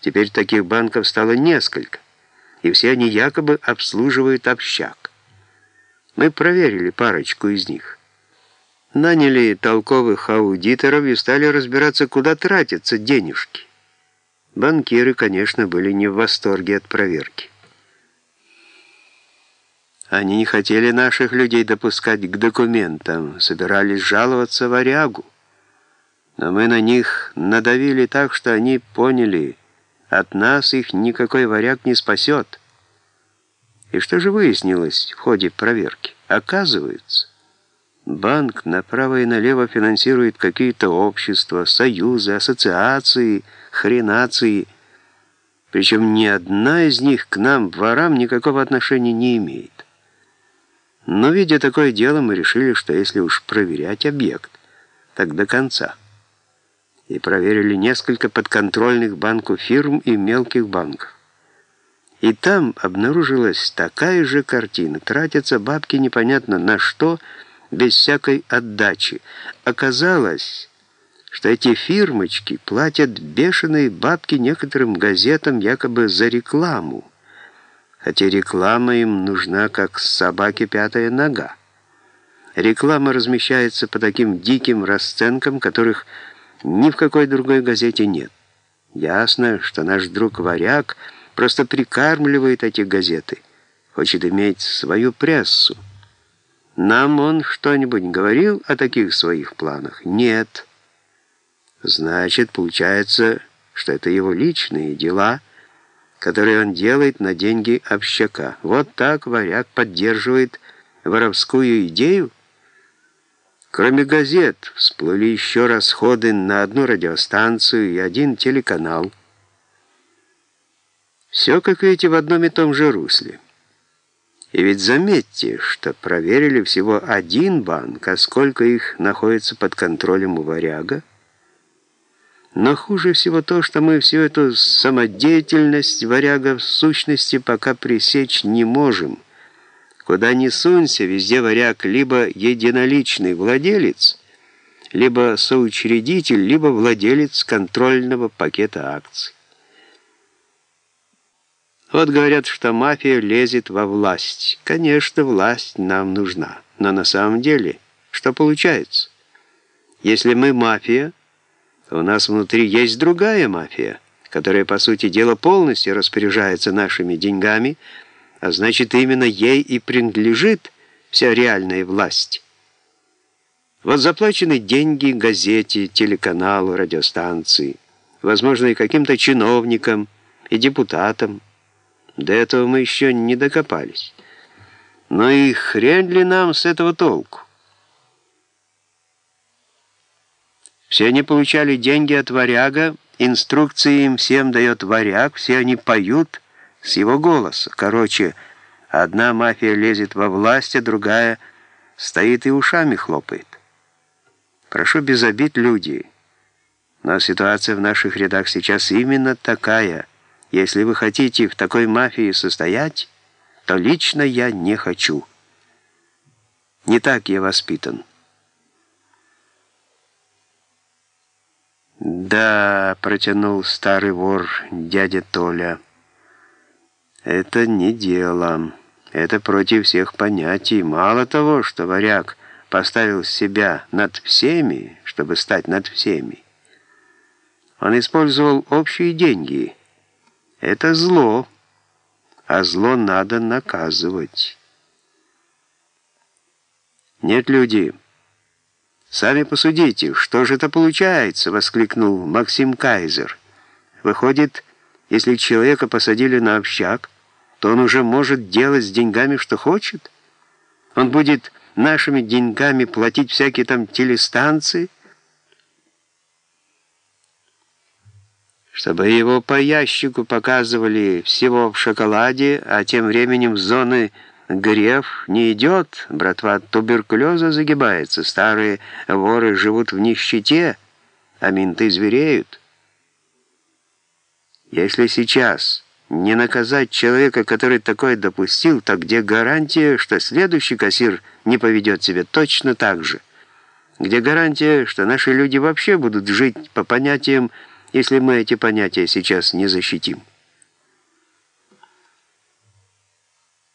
Теперь таких банков стало несколько, и все они якобы обслуживают общак. Мы проверили парочку из них. Наняли толковых аудиторов и стали разбираться, куда тратятся денежки. Банкиры, конечно, были не в восторге от проверки. Они не хотели наших людей допускать к документам, собирались жаловаться варягу. Но мы на них надавили так, что они поняли, от нас их никакой варяг не спасет. И что же выяснилось в ходе проверки? Оказывается, банк направо и налево финансирует какие-то общества, союзы, ассоциации, хренации, причем ни одна из них к нам, ворам, никакого отношения не имеет. Но, видя такое дело, мы решили, что если уж проверять объект, так до конца. И проверили несколько подконтрольных банку фирм и мелких банков. И там обнаружилась такая же картина. Тратятся бабки непонятно на что, без всякой отдачи. Оказалось, что эти фирмочки платят бешеные бабки некоторым газетам якобы за рекламу хотя реклама им нужна как собаке пятая нога. Реклама размещается по таким диким расценкам, которых ни в какой другой газете нет. Ясно, что наш друг Варяг просто прикармливает эти газеты, хочет иметь свою прессу. Нам он что-нибудь говорил о таких своих планах? Нет. Значит, получается, что это его личные дела – которые он делает на деньги общака. Вот так варяг поддерживает воровскую идею. Кроме газет, всплыли еще расходы на одну радиостанцию и один телеканал. Все, как видите, в одном и том же русле. И ведь заметьте, что проверили всего один банк, а сколько их находится под контролем у варяга, но хуже всего то, что мы всю эту самодеятельность варяга в сущности пока пресечь не можем. Куда ни сунься, везде варяг либо единоличный владелец, либо соучредитель, либо владелец контрольного пакета акций. Вот говорят, что мафия лезет во власть. Конечно, власть нам нужна. Но на самом деле, что получается? Если мы мафия, у нас внутри есть другая мафия, которая, по сути дела, полностью распоряжается нашими деньгами, а значит, именно ей и принадлежит вся реальная власть. Вот заплачены деньги газете, телеканалу, радиостанции, возможно, и каким-то чиновникам, и депутатам. До этого мы еще не докопались. Но и хрен ли нам с этого толку? Все они получали деньги от варяга, инструкции им всем дает варяг, все они поют с его голоса. Короче, одна мафия лезет во власть, а другая стоит и ушами хлопает. Прошу без обид, люди, но ситуация в наших рядах сейчас именно такая. Если вы хотите в такой мафии состоять, то лично я не хочу. Не так я воспитан. «Да», — протянул старый вор дядя Толя, — «это не дело. Это против всех понятий. Мало того, что варяг поставил себя над всеми, чтобы стать над всеми. Он использовал общие деньги. Это зло, а зло надо наказывать. Нет, люди, «Сами посудите, что же это получается?» — воскликнул Максим Кайзер. «Выходит, если человека посадили на общак, то он уже может делать с деньгами, что хочет? Он будет нашими деньгами платить всякие там телестанции?» чтобы его по ящику показывали всего в шоколаде, а тем временем зоны Греф не идет, братва туберкулеза загибается, старые воры живут в нищете, а менты звереют. Если сейчас не наказать человека, который такое допустил, то где гарантия, что следующий кассир не поведет себя точно так же? Где гарантия, что наши люди вообще будут жить по понятиям если мы эти понятия сейчас не защитим.